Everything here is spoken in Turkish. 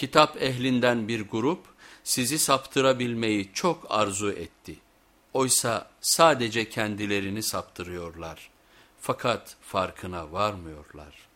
Kitap ehlinden bir grup sizi saptırabilmeyi çok arzu etti. Oysa sadece kendilerini saptırıyorlar. Fakat farkına varmıyorlar.''